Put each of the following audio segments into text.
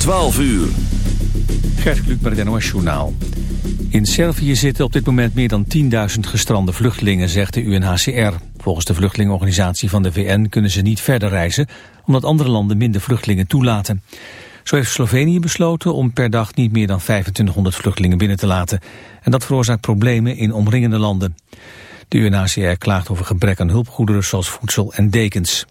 12 uur. Gert Kluk met het NOS Journaal. In Servië zitten op dit moment meer dan 10.000 gestrande vluchtelingen, zegt de UNHCR. Volgens de vluchtelingenorganisatie van de VN kunnen ze niet verder reizen... omdat andere landen minder vluchtelingen toelaten. Zo heeft Slovenië besloten om per dag niet meer dan 2500 vluchtelingen binnen te laten. En dat veroorzaakt problemen in omringende landen. De UNHCR klaagt over gebrek aan hulpgoederen zoals voedsel en dekens.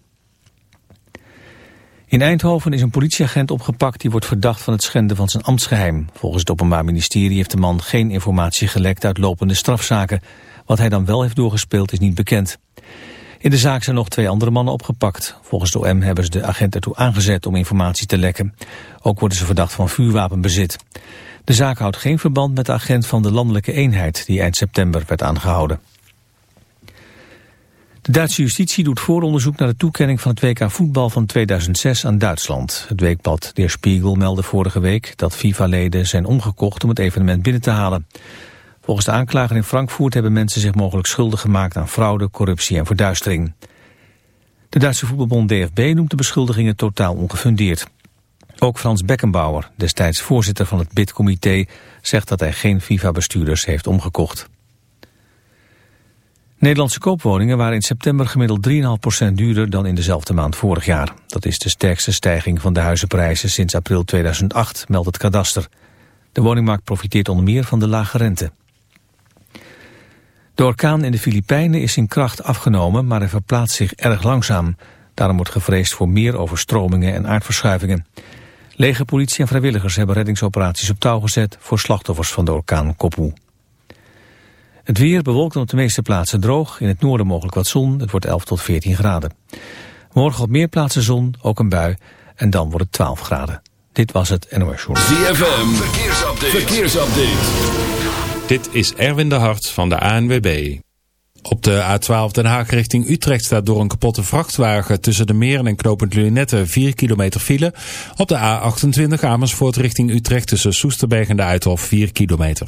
In Eindhoven is een politieagent opgepakt die wordt verdacht van het schenden van zijn ambtsgeheim. Volgens het Openbaar Ministerie heeft de man geen informatie gelekt uit lopende strafzaken. Wat hij dan wel heeft doorgespeeld is niet bekend. In de zaak zijn nog twee andere mannen opgepakt. Volgens de OM hebben ze de agent ertoe aangezet om informatie te lekken. Ook worden ze verdacht van vuurwapenbezit. De zaak houdt geen verband met de agent van de landelijke eenheid die eind september werd aangehouden. De Duitse justitie doet vooronderzoek naar de toekenning van het WK voetbal van 2006 aan Duitsland. Het weekblad Der Spiegel meldde vorige week dat FIFA-leden zijn omgekocht om het evenement binnen te halen. Volgens de aanklager in Frankfurt hebben mensen zich mogelijk schuldig gemaakt aan fraude, corruptie en verduistering. De Duitse voetbalbond DFB noemt de beschuldigingen totaal ongefundeerd. Ook Frans Beckenbauer, destijds voorzitter van het BID-comité, zegt dat hij geen FIFA-bestuurders heeft omgekocht. Nederlandse koopwoningen waren in september gemiddeld 3,5% duurder dan in dezelfde maand vorig jaar. Dat is de sterkste stijging van de huizenprijzen sinds april 2008, meldt het kadaster. De woningmarkt profiteert onder meer van de lage rente. De orkaan in de Filipijnen is in kracht afgenomen, maar hij verplaatst zich erg langzaam. Daarom wordt gevreesd voor meer overstromingen en aardverschuivingen. Leger, politie en vrijwilligers hebben reddingsoperaties op touw gezet voor slachtoffers van de orkaan Kopu. Het weer bewolkt op de meeste plaatsen droog. In het noorden mogelijk wat zon. Het wordt 11 tot 14 graden. Morgen op meer plaatsen zon, ook een bui. En dan wordt het 12 graden. Dit was het NOS Journal. ZFM, verkeersupdate. verkeersupdate. Dit is Erwin de Hart van de ANWB. Op de A12 Den Haag richting Utrecht staat door een kapotte vrachtwagen tussen de Meren en Knopend Lunette 4 kilometer file. Op de A28 Amersfoort richting Utrecht tussen Soesterberg en de Uithof 4 kilometer.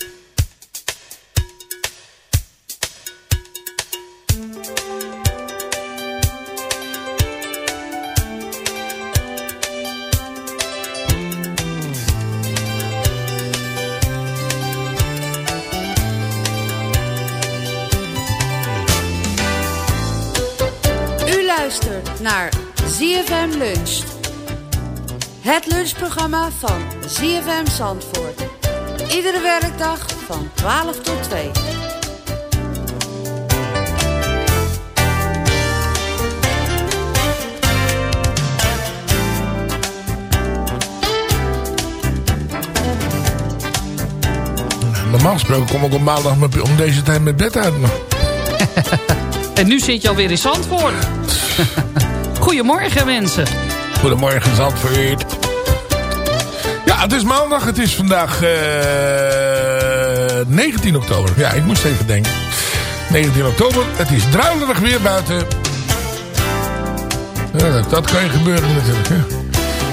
Het lunchprogramma van ZFM Zandvoort. Iedere werkdag van 12 tot 2. Normaal gesproken kom ik op maandag met- om deze tijd met bed uit. En nu zit je alweer in Zandvoort. Goedemorgen mensen. Goedemorgen Zandvoort. Het is maandag. Het is vandaag eh 19 oktober. Ja, ik moest even denken. 19 oktober. Het is druilerig weer buiten. Dat, kan je gebeuren natuurlijk.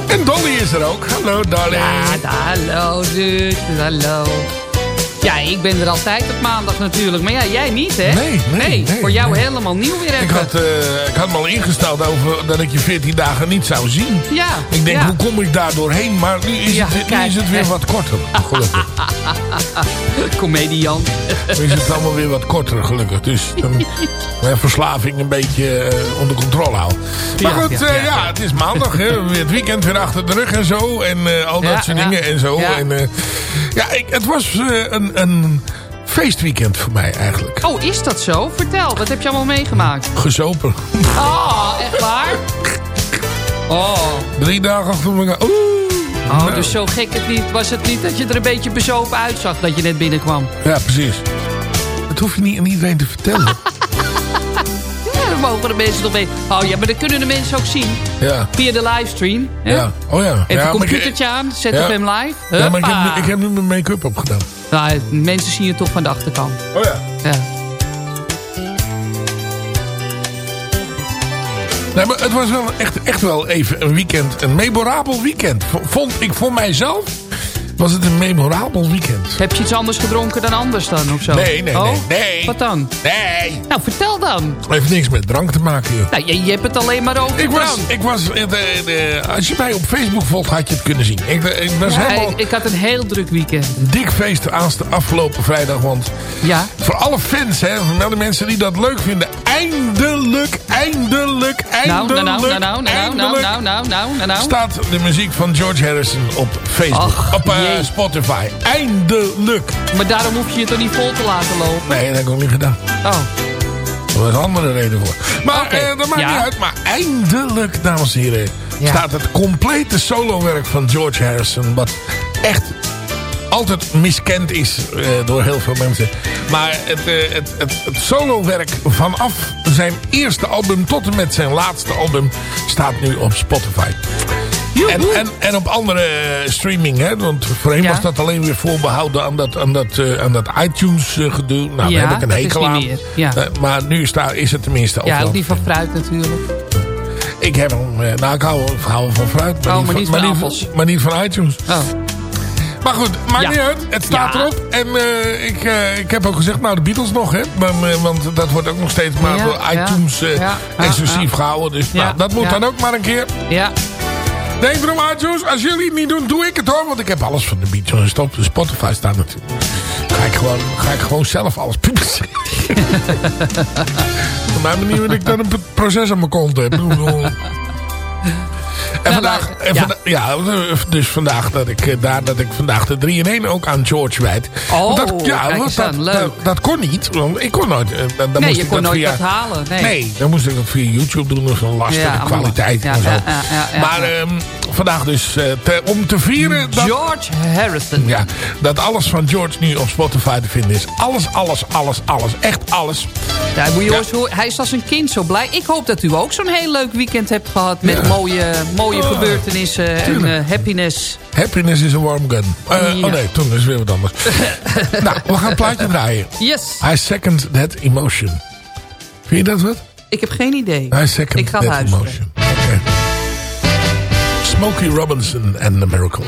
En Dolly is er ook. Hallo Dolly. Ja, hallo, dude. Hallo. Ja, ik ben er altijd op maandag natuurlijk. Maar ja, jij niet, hè? Nee, nee, nee, voor jou nee. helemaal nieuw weer even. Ik had, eh, ik had me al ingesteld over dat ik je 14 dagen niet zou zien. Ja. Ik denk, ja. hoe kom ik daar doorheen? Maar nu is, Ja, het, nu is het weer wat korter, gelukkig. Comedian. Nu is het allemaal weer wat korter, gelukkig. Dus dan mijn verslaving een beetje eh, onder controle houden. Maar Ja, goed, ja, eh, ja, het is maandag. Hè. Het weekend weer achter de rug en zo. En al dat soort dingen en zo. Ja. En, ja, ik, het was een, een feestweekend voor mij eigenlijk. Oh, is dat zo? Vertel, wat heb je allemaal meegemaakt? Gezopen. Oh, echt waar? Oh, Drie dagen achter elkaar. Oeh. oh Nou. dus zo gek het niet. Was het niet dat je er een beetje bezopen uitzag dat je net binnenkwam? Ja, precies. Dat hoef je niet aan iedereen te vertellen. Ja, dan mogen de mensen nog weten. Oh ja, maar dat kunnen de mensen ook zien. Ja. Via de livestream. hè? Ja. Oh ja. Even ja, een ik- computertje aan, zet Ja. hem live. Ja, maar ik heb, ik heb nu mijn make-up opgedaan. Nou, mensen zien het toch van de achterkant. Oh ja. Ja. Nee, maar het was wel echt, echt wel even een weekend. Een memorabel weekend. Vond ik voor mijzelf was het een memorabel weekend. Heb je iets anders gedronken dan anders dan of zo? Nee, nee, oh? nee, nee. Wat dan? Nee. Nou, vertel dan. Heeft niks met drank te maken, joh. Nou, je, je hebt het alleen maar over Ik was, ik was eh, de, de- als je mij op Facebook volgt, had je het kunnen zien. Ik, ik was Ja, helemaal ik, ik had een heel druk weekend. dik feest aanste afgelopen vrijdag. Want Ja. voor alle fans, hè, van alle mensen die dat leuk vinden. Eindelijk, eindelijk, Nou, eindelijk, nou, nou, nou, nou, nou, nou, eindelijk nou, nou, nou, nou, nou. staat de muziek van George Harrison op Facebook. Op jee. Spotify. Eindelijk. Maar daarom hoef je je toch niet vol te laten lopen? Nee, dat heb ik ook niet gedaan. Oh, Er was een andere reden voor. Maar eh, dat maakt ja. niet uit. Maar eindelijk, dames en heren, Ja. staat het complete solowerk van George Harrison. Wat echt altijd miskend is eh, door heel veel mensen. Maar het, eh, het, het, het solowerk vanaf zijn eerste album tot en met zijn laatste album staat nu op Spotify. En, en, en op andere eh, streaming, hè? want voorheen Ja. was dat alleen weer voorbehouden aan dat, aan dat, eh, aan dat iTunes eh, gedoe. Nou, Ja, daar heb ik een hekel niet aan. Ja. Maar nu is, daar, is het tenminste ja, ook niet van fruit natuurlijk. Ik heb hem, nou ik hou, hou van fruit. Oh, maar niet van maar, appels. maar niet van iTunes. Oh, Maar goed, maakt Ja. niet uit. Het staat Ja. erop. En ik, ik heb ook gezegd, nou de Beatles nog, hè. Maar, want dat wordt ook nog steeds maar Ja, door iTunes exclusief gehouden. Dus Ja, nou, dat moet dan ook maar een keer. ja. Denk erom iTunes, als jullie het niet doen, doe ik het hoor. Want ik heb alles van de Beatles op Spotify staan natuurlijk. Ga ik gewoon, ga ik gewoon zelf alles publiceren. Van mijn manier wil ik dan een proces aan mijn kont heb. En vandaag, en ja. vanda- ja, dus vandaag dat ik eh, daar dat ik vandaag de 3 in 1 ook aan George wijd. Oh, Want ja, dat, aan. Dat, dat kon niet, want ik kon nooit. eh, Dan, dan Nee, moest je ik kon dat nooit via, dat halen. Nee. dan moest ik dat via YouTube doen, of zo'n lastige Ja, kwaliteit Ja, en zo. maar ehm, vandaag dus eh, te- om te vieren dat, George Harrison. ja, dat alles van George nu op Spotify te vinden is. Alles, alles, alles, alles. Echt alles. Ja, moet je horen, hij is als een kind zo blij. Ik hoop dat u ook zo'n heel leuk weekend hebt gehad. Met mooie, mooie Oh, gebeurtenissen en tuurlijk. eh, happiness. Happiness is a warm gun. Eh, Ja. Oh nee, toen is weer wat anders. nou, we gaan een plaatje draaien. Yes, I second that emotion. Vind je dat wat? ik heb geen idee. I second Ik ga that luisteren. emotion. Smokey Robinson and the Miracles.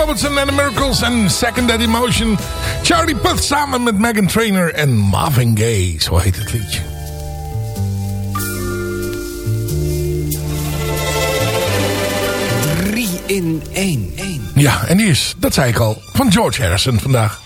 Robertson en Miracles en Second Emotion. Charlie Puth samen met Megan Trainor en Marvin Gaye, zo heet het liedje. Drie in één. Ja, en die is, dat zei ik al, van George Harrison vandaag.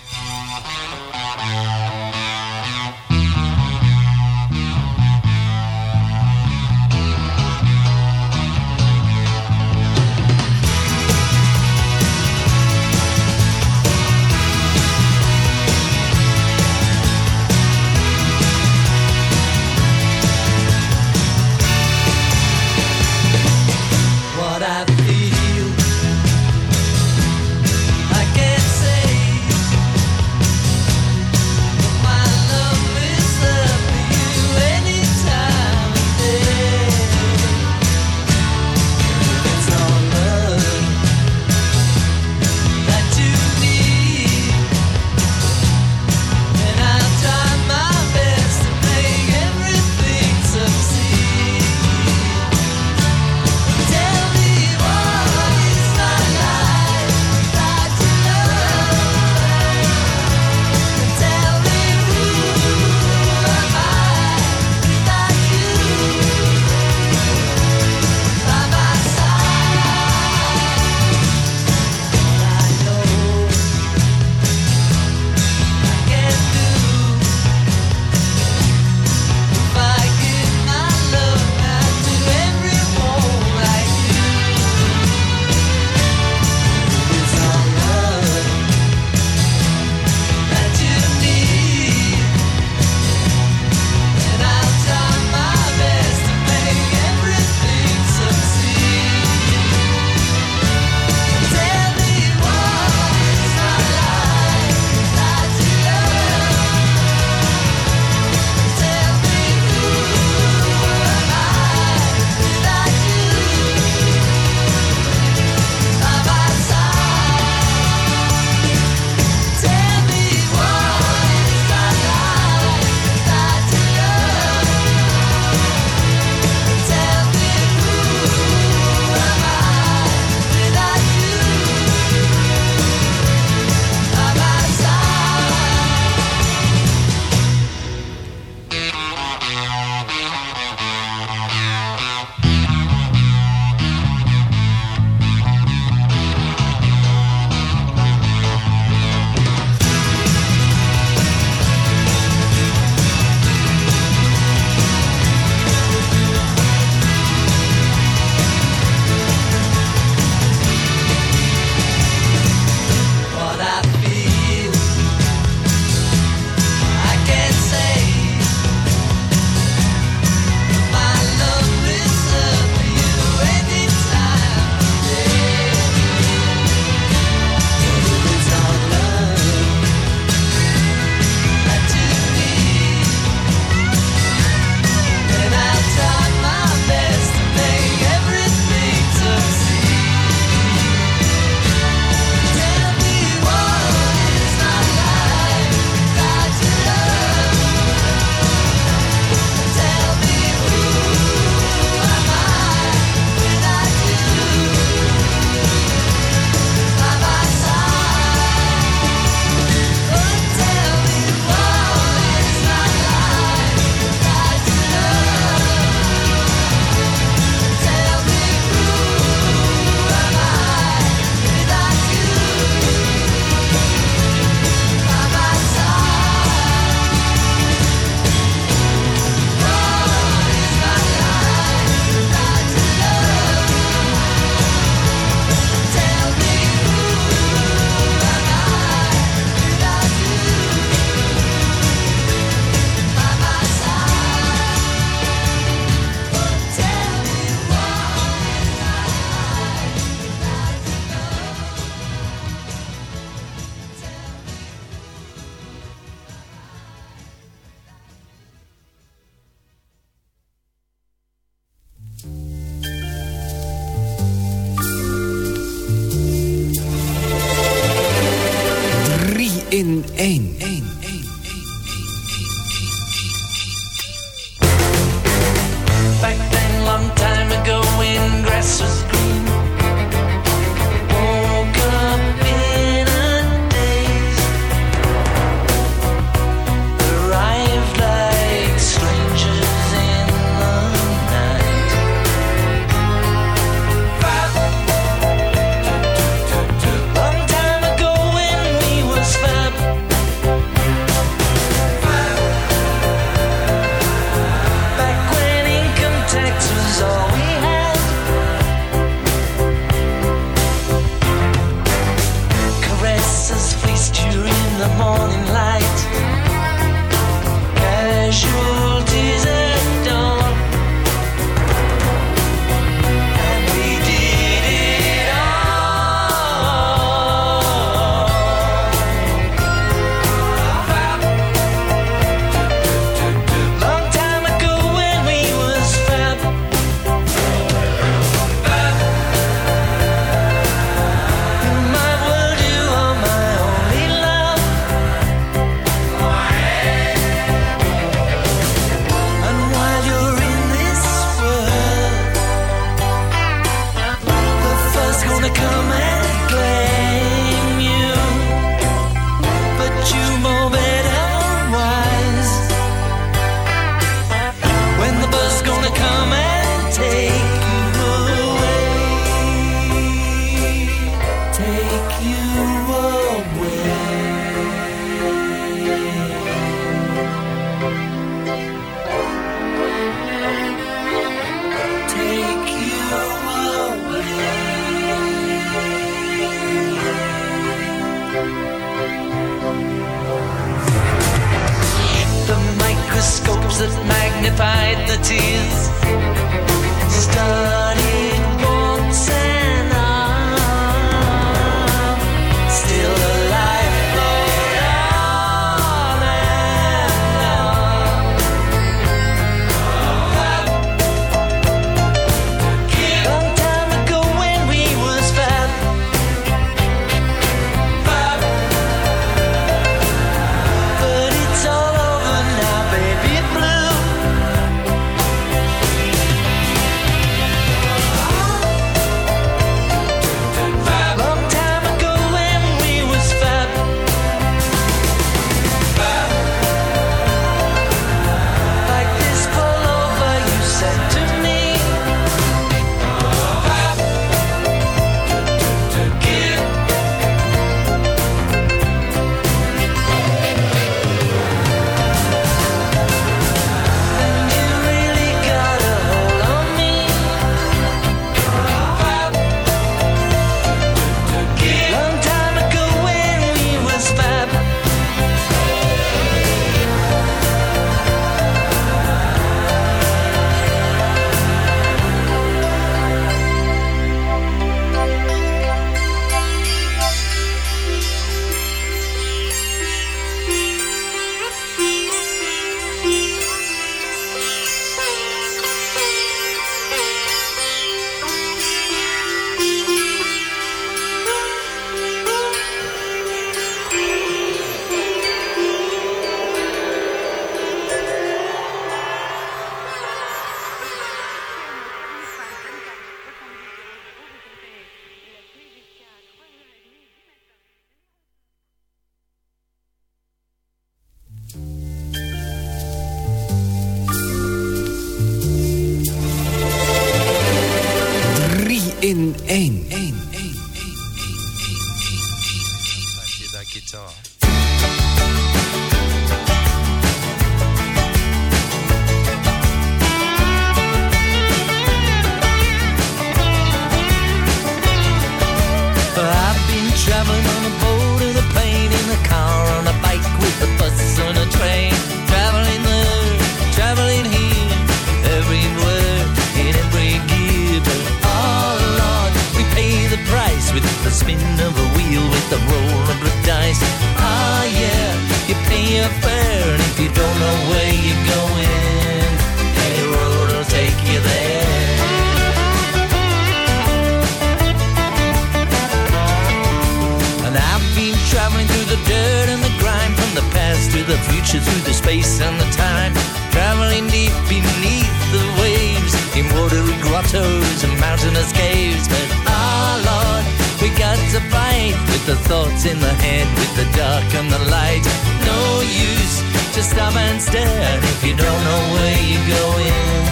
you through the space and the time, traveling deep beneath the waves in watery grottos and mountainous caves. But ah, oh Lord, we got to fight with the thoughts in the head, with the dark and the light. No use to stop and stare if you don't know where you're going.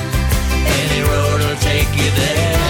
Any road will take you there.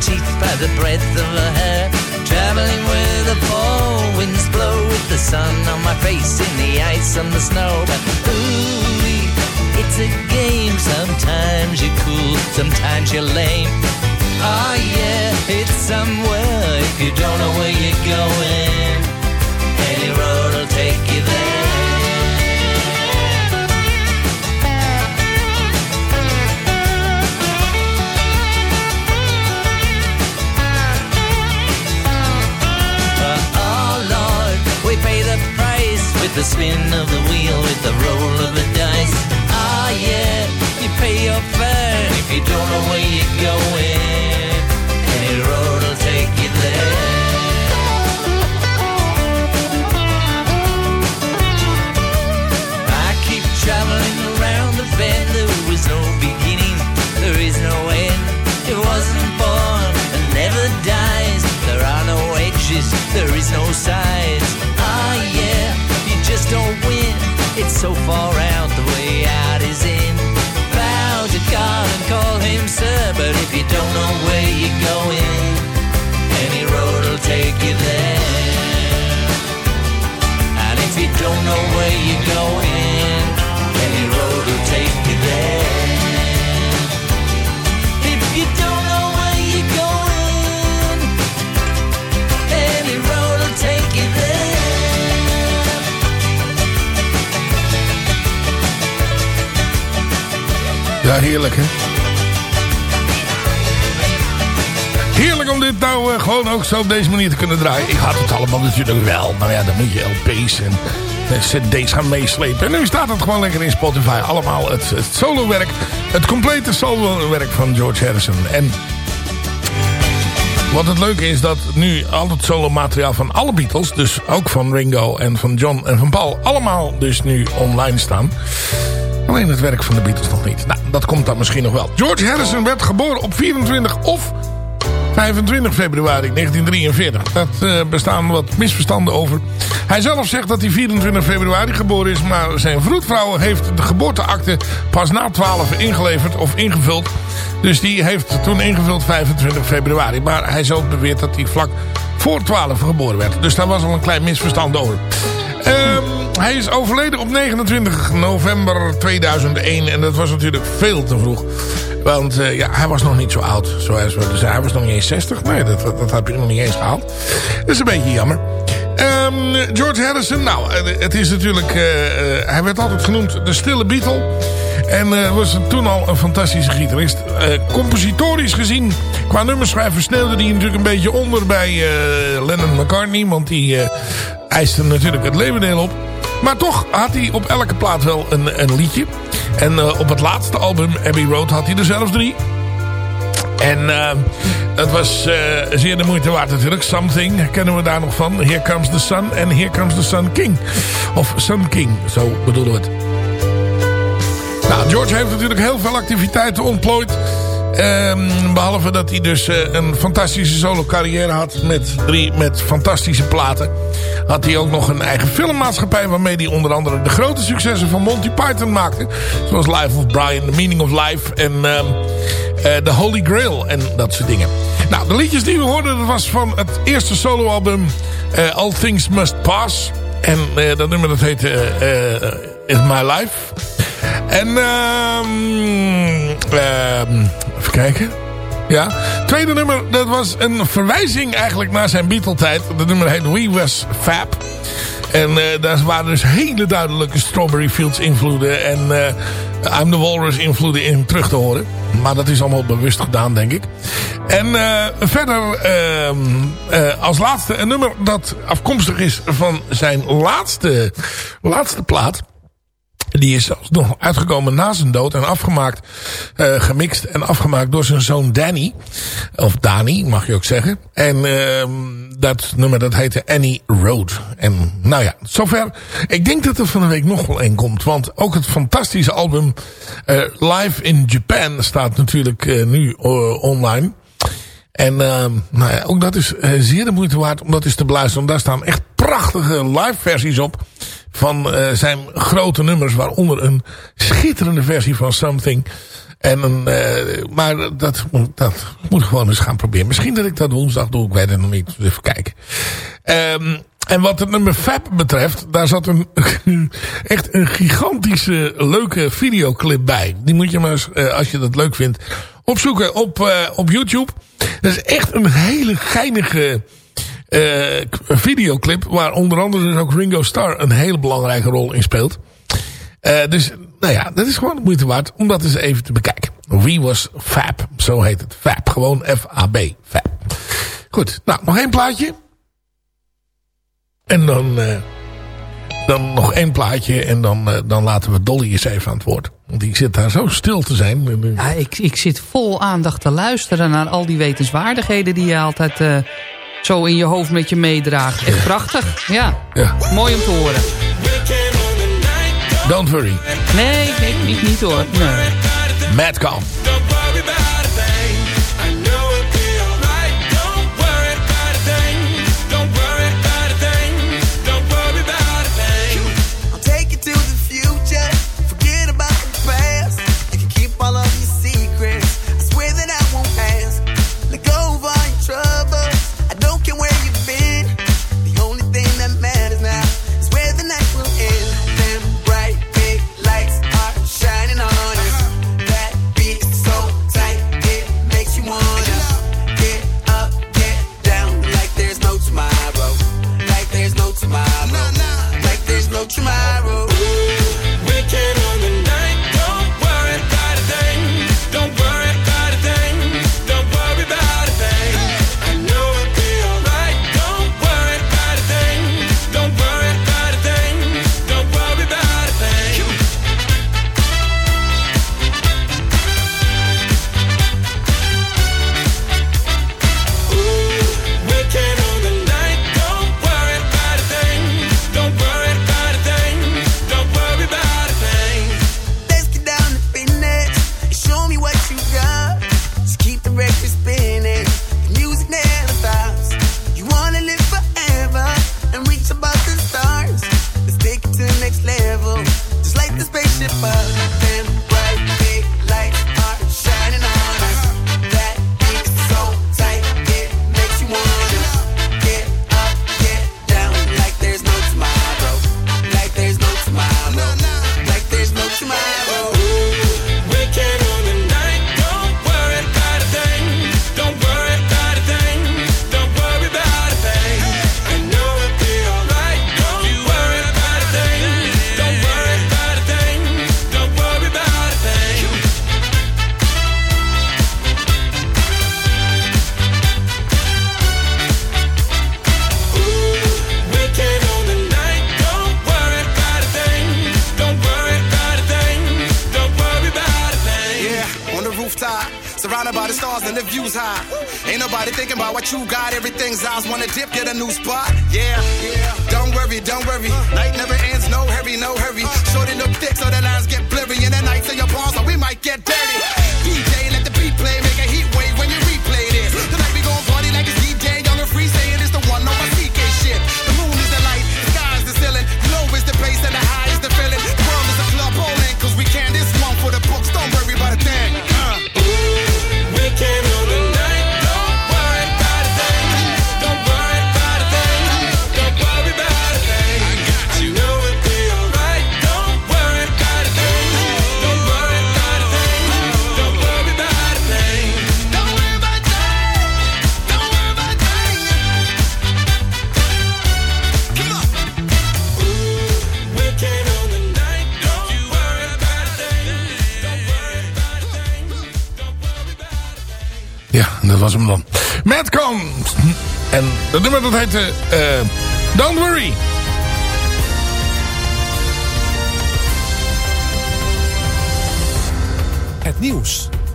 Teeth, by the breadth of her hair. Traveling where the fall winds blow with the sun on my face in the ice and the snow. But ooh, it's a game. Sometimes you're cool, sometimes you're lame. Oh yeah, it's somewhere if you don't know where you're going. Any road will take you there. With the spin of the wheel, with the roll of the dice. Ah yeah, you pay your fare if you don't know where you're going. Any road will take you there. So far out, the way out is in. Bow to God and call him sir, but if you don't know where you're going, any road will take you there. And if you don't know where you're going, Ja, heerlijk hè. Heerlijk om dit nou eh, gewoon ook zo op deze manier te kunnen draaien. Ik had het allemaal natuurlijk wel. Maar ja, dan moet je LP's en eh, cd's gaan meeslepen. En nu staat het gewoon lekker in Spotify. Allemaal het, het solowerk. Het complete solowerk van George Harrison. En wat het leuke is dat nu al het solo materiaal van alle Beatles... dus ook van Ringo en van John en van Paul... allemaal dus nu online staan. Alleen het werk van de Beatles nog niet. Nou, dat komt dan misschien nog wel. George Harrison werd geboren op 24 of 25 februari 1943. Dat eh, bestaan wat misverstanden over. Hij zelf zegt dat hij 24 februari geboren is... maar zijn vroedvrouw heeft de geboorteakte pas na 12 ingeleverd of ingevuld. Dus die heeft toen ingevuld 25 februari. Maar hij zelf beweert dat hij vlak voor 12 geboren werd. Dus daar was al een klein misverstand over. Hij is overleden op 29 november 2001. En dat was natuurlijk veel te vroeg. Want eh, ja, hij was nog niet zo oud. Zoals we dus hij was nog niet eens 60. Nee, dat, dat, heb je nog niet eens gehaald. Dat is een beetje jammer. Ehm, George Harrison, nou, eh, het is natuurlijk... eh, hij werd altijd genoemd de stille Beatle. En was toen al een fantastische gitarist. Compositorisch gezien, qua nummerschrijver sneeuwde hij natuurlijk een beetje onder bij Lennon McCartney. Want die eiste natuurlijk het levendeel op. Maar toch had hij op elke plaat wel een, een liedje. En eh, op het laatste album, Abbey Road, had hij er zelfs drie. En uh, het was uh, zeer de moeite waard natuurlijk. Something kennen we daar nog van. Here Comes the Sun en Here Comes the Sun King. Of Sun King, zo bedoelen we het. Nou, George heeft natuurlijk heel veel activiteiten ontplooid. Ehm, behalve dat hij dus uh, een fantastische solo carrière had met, drie, met fantastische platen. Had hij ook nog een eigen filmmaatschappij waarmee hij onder andere de grote successen van Monty Python maakte. Zoals Life of Brian, The Meaning of Life en uh, uh, The Holy Grail en dat soort dingen. Nou, de liedjes die we hoorden, dat was van het eerste soloalbum All Things Must Pass. En dat nummer dat heette Is My Life. En um, um, even kijken. Ja, tweede nummer, dat was een verwijzing eigenlijk naar zijn Beatle-tijd. Dat nummer heet We Was Fab. En eh, daar waren dus hele duidelijke Strawberry Fields invloeden en eh, I'm the Walrus invloeden in terug te horen. Maar dat is allemaal bewust gedaan, denk ik. En eh, verder ehm, eh, als laatste een nummer dat afkomstig is van zijn laatste, laatste plaat. Die is zelfs nog uitgekomen na zijn dood en afgemaakt, eh, gemixt en afgemaakt door zijn zoon Danny. Of Dani, mag je ook zeggen. En ehm, dat nummer dat heette Annie Road. En nou ja, zover. Ik denk dat er van de week nog wel één komt. Want ook het fantastische album eh, Live in Japan staat natuurlijk eh, nu online. En ehm, nou ja, ook dat is zeer de moeite waard om dat eens te beluisteren. Want daar staan echt prachtige live versies op. Van eh, zijn grote nummers. Waaronder een schitterende versie van Something. En een, eh, maar dat, dat moet ik gewoon eens gaan proberen. Misschien dat ik dat woensdag doe. Ik weet het nog niet. Even kijken. Ehm, en wat het nummer Fab betreft. Daar zat een, echt een gigantische leuke videoclip bij. Die moet je maar eens, eh, als je dat leuk vindt, opzoeken op, op YouTube. Dat is echt een hele geinige videoclip. Waar onder andere dus ook Ringo Starr een hele belangrijke rol in speelt. Eh, dus nou ja, dat is gewoon de moeite waard om dat eens even te bekijken. Wie was Fab? Zo heet het. Fab. Gewoon F-A-B. Fab. Goed. Nou, nog één plaatje. En dan, eh, dan nog één plaatje. En dan, eh, dan laten we Dolly eens even aan het woord. Want die zit daar zo stil te zijn. Eh, Ja, ik, ik zit vol aandacht te luisteren naar al die wetenswaardigheden die je altijd eh, zo in je hoofd met je meedraagt. Echt prachtig. Ja. Ja. Mooi om te horen. Don't worry. Nee, nee niet, niet hoor. Nee. Mad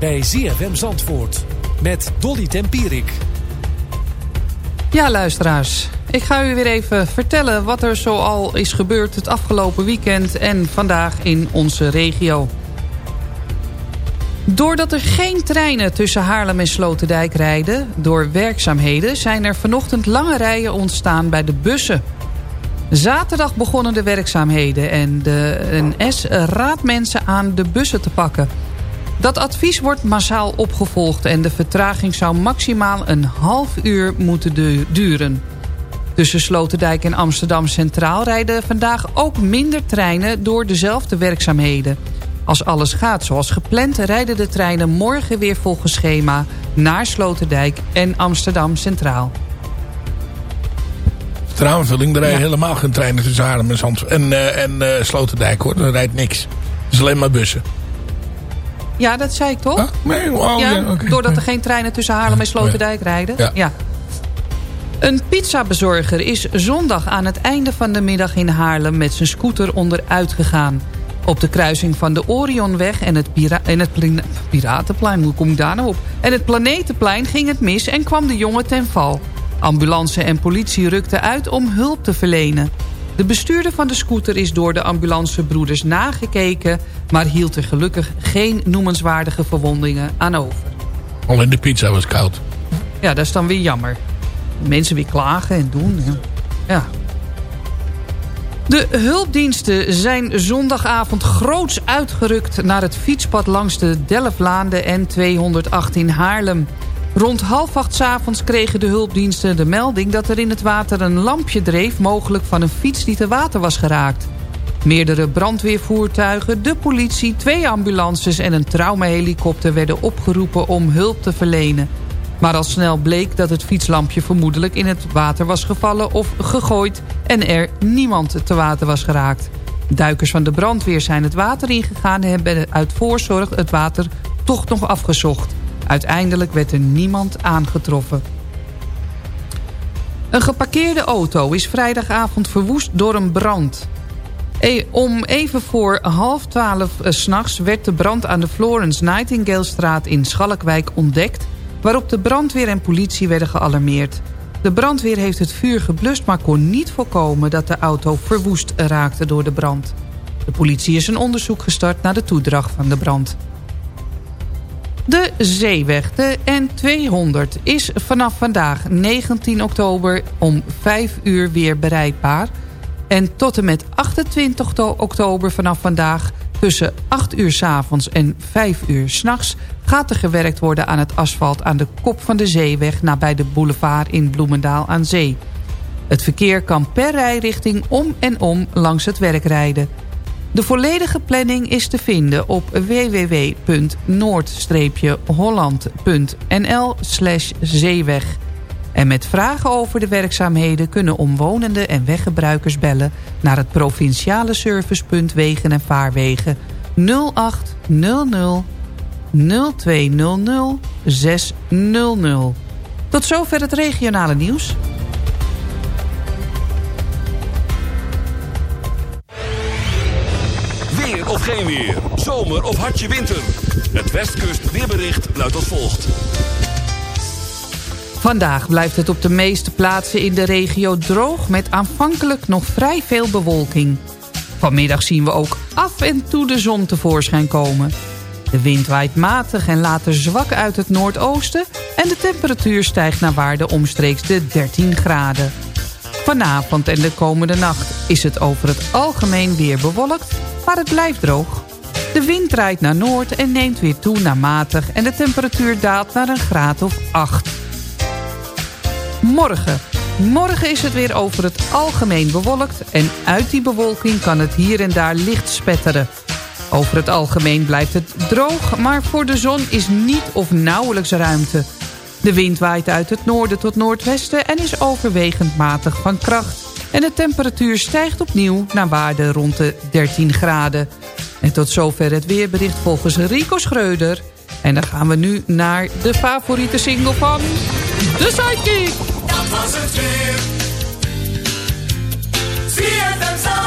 bij ZFM Zandvoort met Dolly Tempierik. Ja, luisteraars. Ik ga u weer even vertellen wat er zoal is gebeurd het afgelopen weekend en vandaag in onze regio. Doordat er geen treinen tussen Haarlem en Sloterdijk rijden... door werkzaamheden zijn er vanochtend lange rijen ontstaan bij de bussen. Zaterdag begonnen de werkzaamheden en de NS raadt mensen aan de bussen te pakken. Dat advies wordt massaal opgevolgd en de vertraging zou maximaal een half uur moeten du- duren. Tussen Sloterdijk en Amsterdam Centraal rijden vandaag ook minder treinen door dezelfde werkzaamheden. Als alles gaat zoals gepland rijden de treinen morgen weer volgens schema naar Sloterdijk en Amsterdam Centraal. Trouwens, er rijden Ja. helemaal geen treinen tussen Haarlem en, Zand en, eh, en eh, Sloterdijk hoor. Er rijdt niks. Het is alleen maar bussen. Ja, dat zei ik toch? Nee, oh, ja, doordat er geen treinen tussen Haarlem en Sloterdijk rijden? Ja. Een pizzabezorger is zondag aan het einde van de middag in Haarlem... met zijn scooter onderuit gegaan. Op de kruising van de Orionweg en het, Pira en het Pla- Piratenplein... hoe kom ik daar nou op? En het Planetenplein ging het mis en kwam de jongen ten val. Ambulance en politie rukten uit om hulp te verlenen. De bestuurder van de scooter is door de ambulancebroeders nagekeken... maar hield er gelukkig geen noemenswaardige verwondingen aan over. Alleen de pizza was koud. Ja, dat is dan weer jammer. Mensen weer klagen en doen. Ja. ja. De hulpdiensten zijn zondagavond groots uitgerukt... naar het fietspad langs de Delflaan de N208 in Haarlem. Rond half acht avonds kregen de hulpdiensten de melding... dat er in het water een lampje dreef... mogelijk van een fiets die te water was geraakt. Meerdere brandweervoertuigen, de politie, twee ambulances... en een traumahelikopter werden opgeroepen om hulp te verlenen. Maar al snel bleek dat het fietslampje vermoedelijk in het water was gevallen of gegooid... en er niemand te water was geraakt. Duikers van de brandweer zijn het water ingegaan... en hebben uit voorzorg het water toch nog afgezocht. Uiteindelijk werd er niemand aangetroffen. Een geparkeerde auto is vrijdagavond verwoest door een brand. E- om even voor half twaalf eh, s'nachts werd de brand aan de Florence Nightingale-straat in Schalkwijk ontdekt... waarop de brandweer en politie werden gealarmeerd. De brandweer heeft het vuur geblust, maar kon niet voorkomen dat de auto verwoest raakte door de brand. De politie is een onderzoek gestart naar de toedracht van de brand. De Zeeweg, de N200, is vanaf vandaag 19 oktober om 5 uur weer bereikbaar. En tot en met 28 to- oktober vanaf vandaag tussen 8 uur 's avonds en 5 uur 's nachts... gaat er gewerkt worden aan het asfalt aan de kop van de Zeeweg... nabij de boulevard in Bloemendaal aan Zee. Het verkeer kan per rijrichting om en om langs het werk rijden. De volledige planning is te vinden op www.noord-holland.nl zeeweg. En met vragen over de werkzaamheden kunnen omwonenden en weggebruikers bellen... naar het provinciale servicepunt Wegen en Vaarwegen 0800 0200 600. Tot zover het regionale nieuws. Geen weer. Zomer of hartje winter. Het Westkust weerbericht luidt als volgt. Vandaag blijft het op de meeste plaatsen in de regio droog... met aanvankelijk nog vrij veel bewolking. Vanmiddag zien we ook af en toe de zon tevoorschijn komen. De wind waait matig en later zwak uit het noordoosten... en de temperatuur stijgt naar waarde omstreeks de 13 graden. Vanavond en de komende nacht is het over het algemeen weer bewolkt... maar het blijft droog. De wind draait naar noord en neemt weer toe naar matig... en de temperatuur daalt naar een graad of 8. Morgen. Morgen is het weer over het algemeen bewolkt... en uit die bewolking kan het hier en daar licht spetteren. Over het algemeen blijft het droog... maar voor de zon is niet of nauwelijks ruimte. De wind waait uit het noorden tot noordwesten... en is overwegend matig van kracht. En de temperatuur stijgt opnieuw naar waarde rond de 13 graden. En tot zover het weerbericht volgens Rico Schreuder. En dan gaan we nu naar de favoriete single van De Sidekick. Dat was het weer. Zie het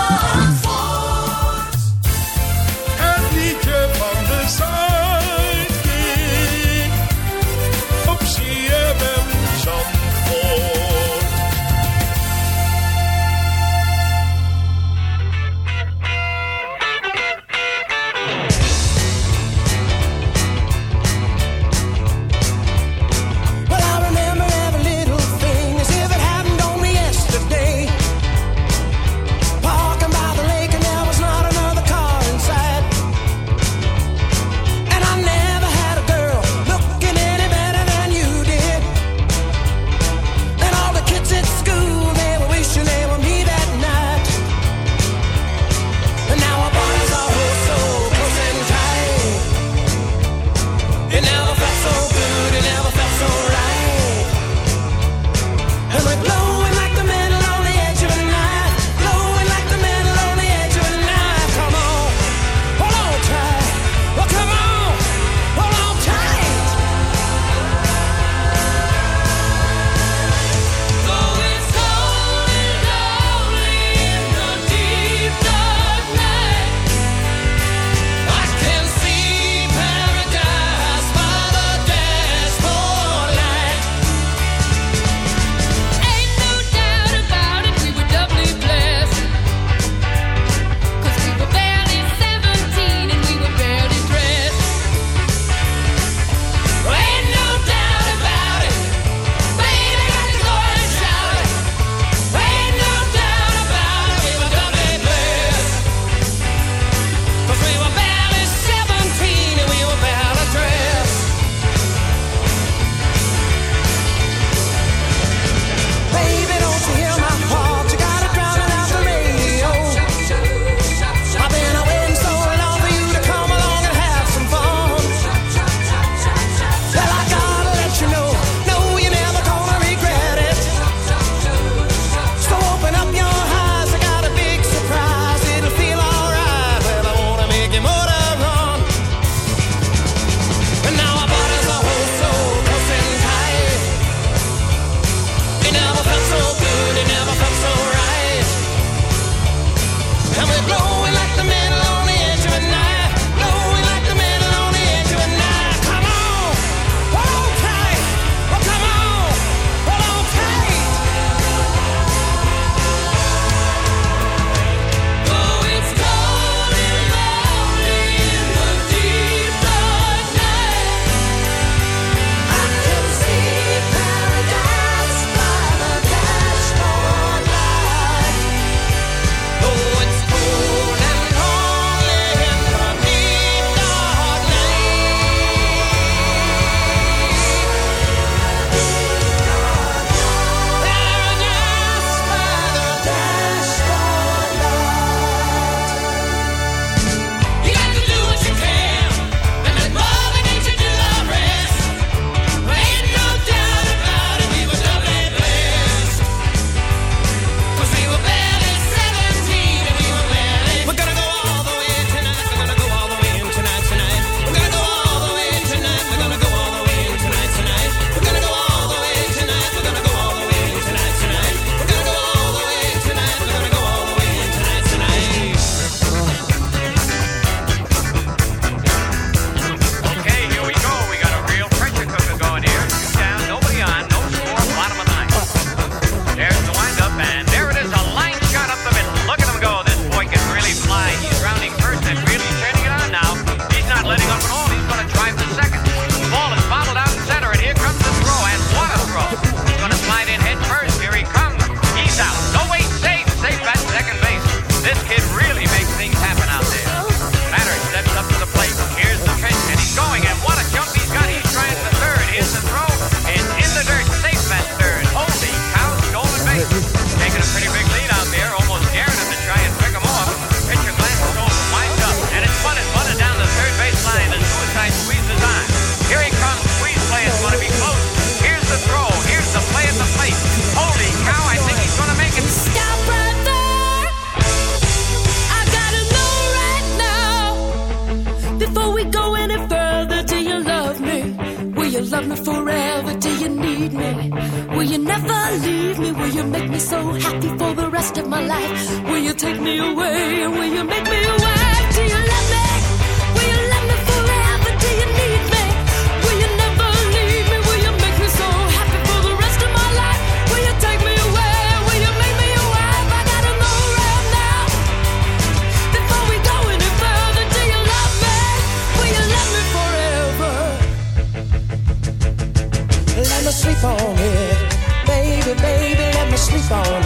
sleep on it. Baby, baby, let me sleep on it.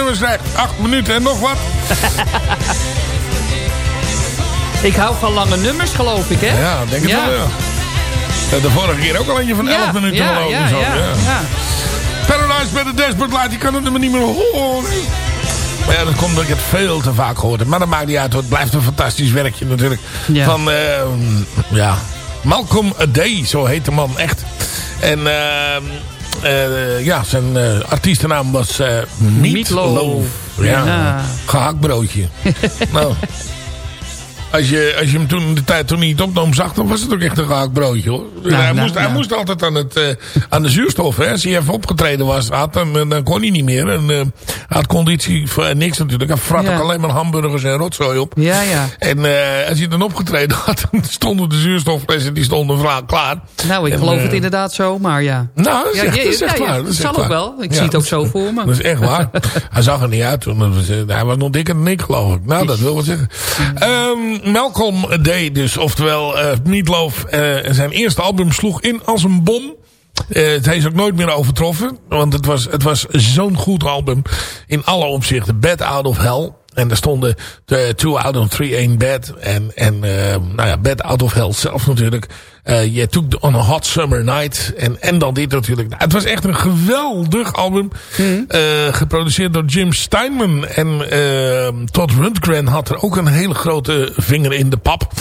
Nummers krijgt 8 minuten en nog wat. Ik hou van lange nummers, geloof ik, hè? Ja, denk het Ja. wel, ja. De vorige keer ook al eentje van 11 Ja, minuten ja, geloof ik. zo, ja. Paradise bij de Dashboard Light, die kan het nummer niet meer horen. Maar ja, dat komt omdat ik het veel te vaak gehoord heb. Maar dat maakt niet uit, hoor. het blijft een fantastisch werkje natuurlijk. Van, eh, ja, Malcolm A Day, zo heet de man echt. En eh, eh, ja, zijn eh, artiestennaam was eh Meatloaf. Meatloaf. Ja, Ja. gehaktbroodje. nou, als je, als je hem toen de tijd toen niet opnam zag, dan was het ook echt een gehaktbroodje hoor. Nou, hij, nou, moest, hij moest altijd aan, het, eh, aan de zuurstof. Hè. Als hij even opgetreden was, had, dan, eh, dan kon hij niet meer. En, eh, hij had conditie voor niks natuurlijk. Hij frat Ja. ook alleen maar hamburgers en rotzooi op. Ja, ja. En als hij dan opgetreden had, dan stonden de zuurstoflessen die stonden klaar. Nou, ik En, geloof het inderdaad zo, maar ja. Nou, dat is Ja, echt, dat is echt ja, ja. waar. Dat Zal ook wel. Ik zie het ook zo voor me. Dat is echt waar. hij zag er niet uit toen. Hij was nog dikker dan ik, geloof ik. Nou, dat wil wel zeggen. Ehm, Malcolm Day dus. Oftewel, eh Meatloaf. eh, zijn eerste album sloeg in als een bom. Eh, het heeft ook nooit meer overtroffen. Want het was, het was zo'n goed album. In alle opzichten. Bad Out of Hell. En daar stonden de Two Out of Three Ain't Bad. En, en eh, nou ja, Bad Out of Hell zelf natuurlijk. Eh Je took on a Hot Summer Night. En, en dan dit natuurlijk. Nou, het was echt een geweldig album. Eh, geproduceerd door Jim Steinman. En eh, Todd Rundgren had er ook een hele grote vinger in de pap.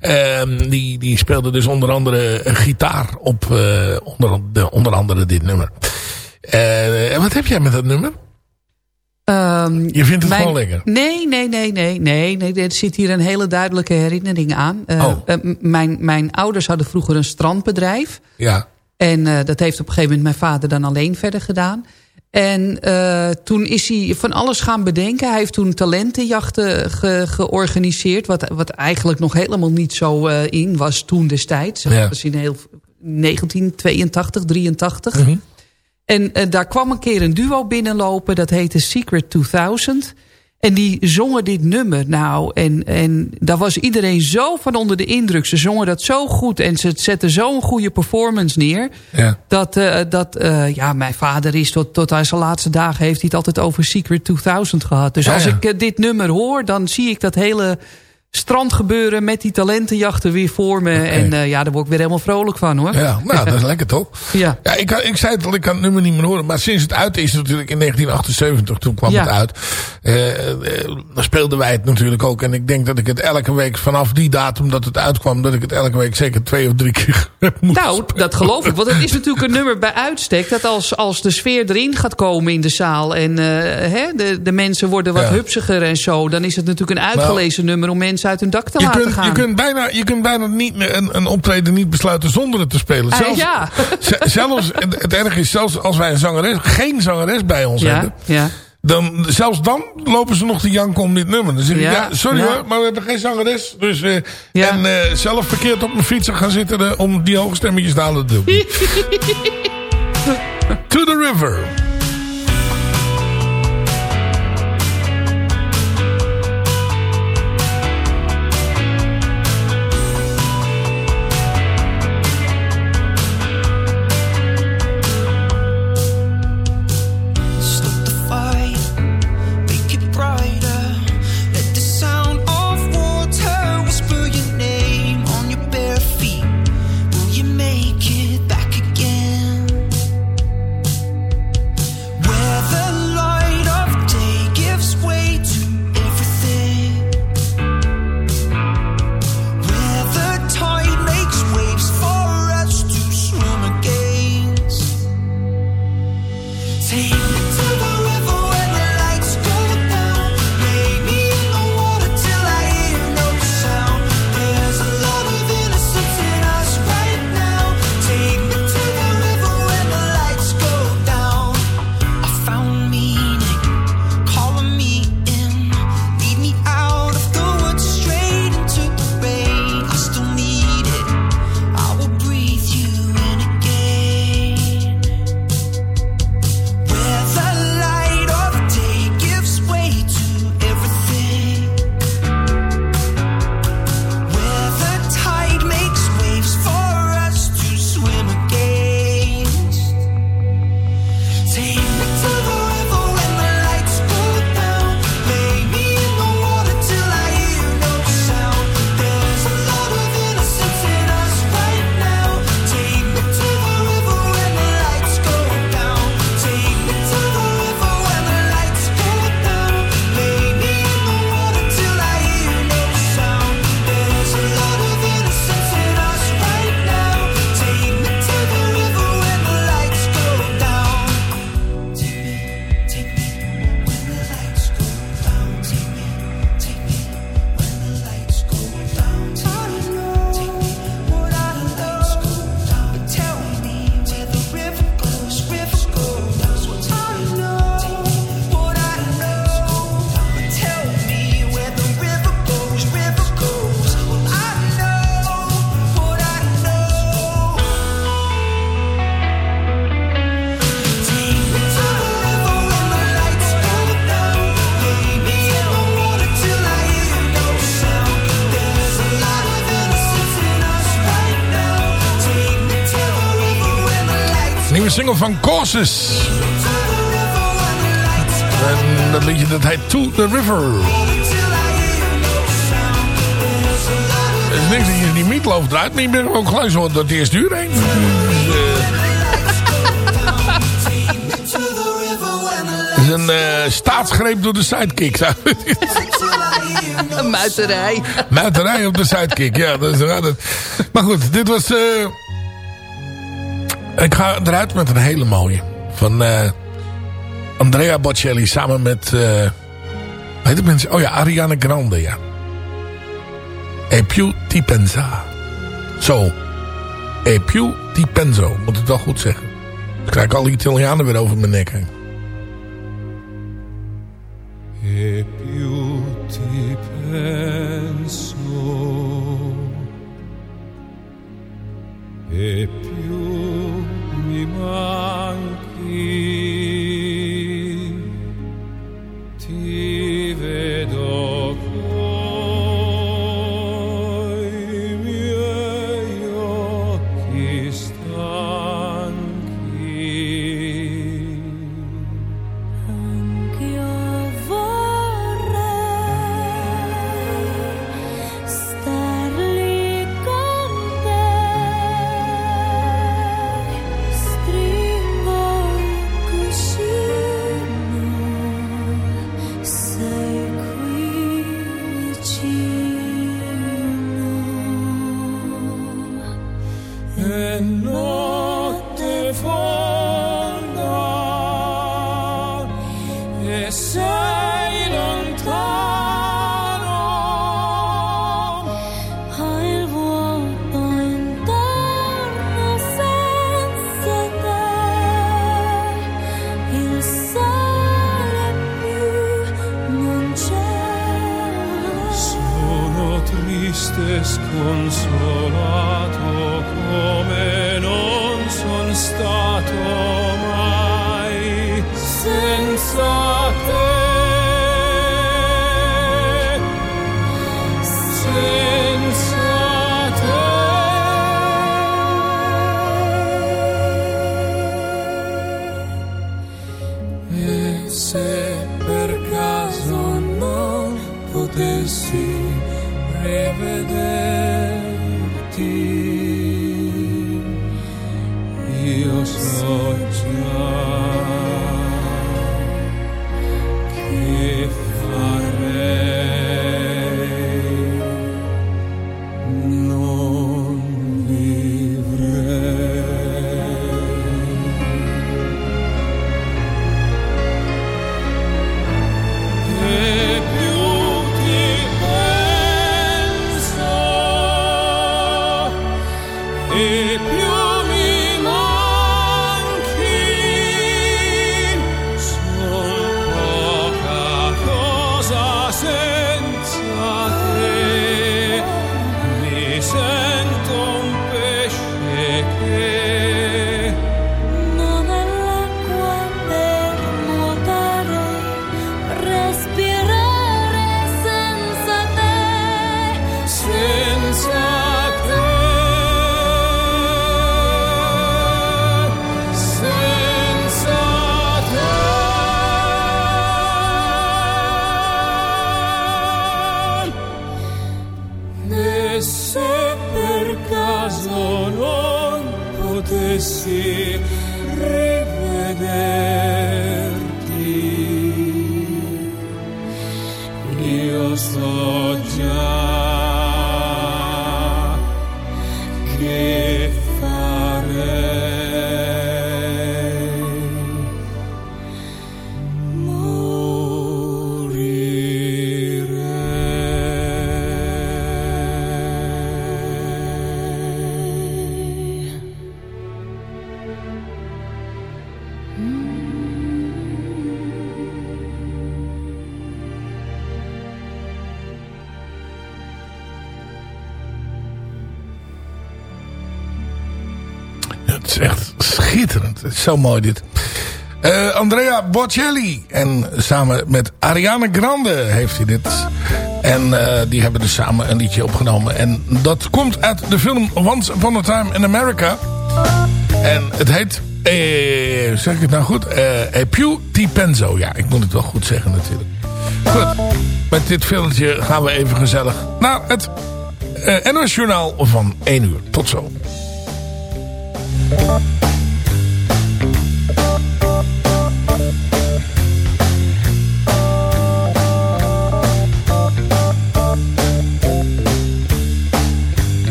Ehm, die, die speelde dus onder andere een gitaar op eh, onder, de, onder andere dit nummer. Eh, en wat heb jij met dat nummer? Ehm, Je vindt het mijn- gewoon lekker? Nee, nee, nee, nee, nee, nee. Er zit hier een hele duidelijke herinnering aan. Eh, Oh. eh, mijn, mijn ouders hadden vroeger een strandbedrijf. Ja. En eh, dat heeft op een gegeven moment mijn vader dan alleen verder gedaan. En toen is hij van alles gaan bedenken. Hij heeft toen talentenjachten ge- georganiseerd. Wat, wat eigenlijk nog helemaal niet zo in was toen destijds. Ja. Dat was in heel 1982, 83. En eh, daar kwam een keer een duo binnenlopen. Dat heette Secret 2000. En die zongen dit nummer. Nou, en, en daar was iedereen zo van onder de indruk. Ze zongen dat zo goed. En ze zetten zo'n goede performance neer. Ja. Dat, eh, dat eh, ja, mijn vader is tot, tot aan zijn laatste dagen... heeft hij het altijd over Secret 2000 gehad. Dus Ja, als ja. ik dit nummer hoor... dan zie ik dat hele strandgebeuren met die talentenjachten weer voor me. En eh, ja, daar word ik weer helemaal vrolijk van, hoor. Ja, nou, dat is lekker toch? Ja. Ja, ik, ik zei het al, ik kan het nummer niet meer horen. Maar sinds het uit is natuurlijk in 1978, toen kwam Ja. het uit. eh, eh, dan speelden wij het natuurlijk ook. En ik denk dat ik het elke week vanaf die datum dat het uitkwam... dat ik het elke week zeker twee of drie keer moeten Nou, dat geloof ik. Want het is natuurlijk een nummer bij uitstek... dat als, als de sfeer erin gaat komen in de zaal... en hè, de, de mensen worden wat Ja. Nou. hupsiger en zo... dan is het natuurlijk een uitgelezen nummer om mensen uit hun dak te Je laten kunt, gaan. je, kunt bijna, je kunt bijna niet een, een optreden niet besluiten zonder het te spelen. Ah, Zelfs, ja. zelfs, het, erg is, zelfs als wij een zangeres, geen zangeres bij ons ja, hebben... ja. Dan, zelfs dan lopen ze nog te janken om dit nummer. Dan zeg ik, ja, Ja, sorry hoor, maar we hebben geen zangeres. Dus, eh. En eh, zelf verkeerd op mijn fiets gaan zitten eh, om die hoge stemmetjes te halen. Dat doe ik niet. To the river. Single van Causes. En dat liedje dat heet To the River. Er is niks dat je die meatloaf draait, maar je bent ook gelijk zo door het eerste uur heen. Het is een eh, staatsgreep door de sidekick. het Een muiterij. Muiterij op de sidekick, ja. Dat is, dat. Maar goed, dit was... eh, ik ga eruit met een hele mooie. Van... eh, Andrea Bocelli samen met... eh heet het mensen? Oh ja, Ariana Grande, ja. E più ti pensa. Zo. E più ti penso. Moet het wel goed zeggen. Dan krijg ik alle Italianen weer over mijn nek heen. Het is echt schitterend. Het is zo mooi dit. Eh, Andrea Bocelli. En samen met Ariana Grande heeft hij dit. En eh, die hebben dus samen een liedje opgenomen. En dat komt uit de film Once Upon a Time in America. En het heet... Eh, zeg ik het nou goed? Eh E ti penso. Ja, ik moet het wel goed zeggen natuurlijk. Goed. Met dit filmpje gaan we even gezellig naar het eh NOS Journaal van 1 uur. Tot zo.